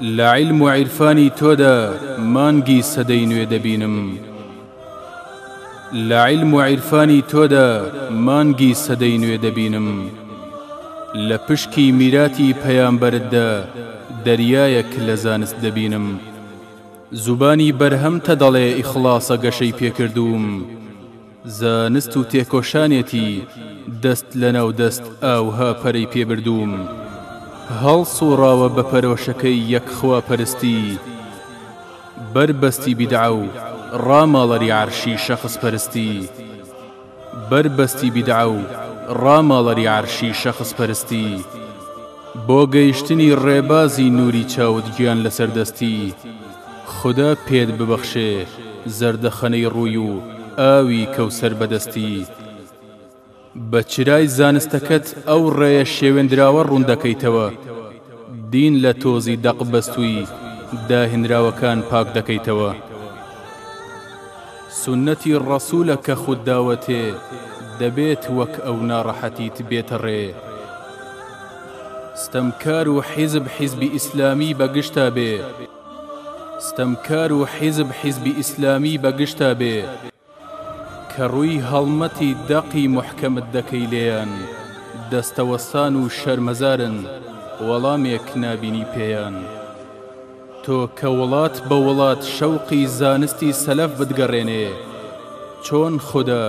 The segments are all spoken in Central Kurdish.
لە عیلم و عیرفانی تۆدا مانگی سەدەی نوێ دەبینم لە عیلم و عیرفانی تۆدا مانگی سەدەی نوێ دەبینم لە پشکی میراتی پەیامبەرتدا دەریایەک لە زانست دەبینم زوبانی بەرهەمتە دەڵێ ئیخڵاسە گەشەی پێکردووم زانست و تێکۆشانێتی دەست لەناو دەست ئاوها پەرەی پێ بردووم هەڵسووڕاوە بە پەرۆشەکەی یەک خواپەرستی بەر بەستی بیدعە و ڕاماڵەری عەرشی شەخس پەرستی بەر بەستی بیدعە و ڕاماڵەری عەرشی شەخس پەرستی بۆ گەیشتنی ڕێبازی نوری چاوت گیان لەسەر دەستی خودا پێت ببەخشێ زەردەخەنەی ڕووی و ئاوی کەوسەر بەدەستی بە چرای زانستەکەت ئەو ڕێیە شێوێندراوە ڕوندەکەیتەوە دین لە تۆزی دەق بەستووی داهێنراوەکان پاک دەکەیتەوە. سوننەتی ڕەسولە کە خود داوەتێ دەبێت وەک ئەو ناڕەحەتیت بێتە ڕێ ستەمکار و حیزب حیزبی ئیسلامی بە گشتا بێ ستەمکار و حیزب حیزبی ئیسلامی بە گشتا بێ کە ڕووی هەڵمەتی دەقی موحکەمت دەکەی لێیان دەستەوەستان و شەرمەزارن وەڵامێک نابینی پێیان. تۆ کە وڵات بە وڵات شەوقی زانستی سەلەف بتگەڕێنێ چۆن خودا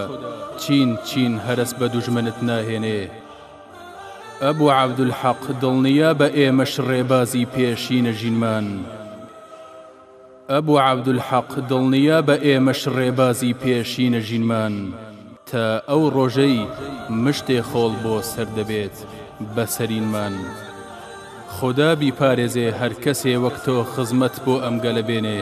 چین چین هەرەس بە دوژمنت ناهێنێ؟ ئەبو عەبدولحەق دڵنیابە ئێمەش ڕێبازی پێشینە ژینمان ئەبو عەبدولحەق دڵنیابە ئێمەش ڕێبازی پێشینە ژینمان. تا ئەو ڕۆژەی مشتێ خۆڵ بۆ سەر دەبێت بە سەرینمان. خودا بیپارێزێ هەر کەسێ وەک تۆ خزمەت بۆ ئەم گەلە بێنێ.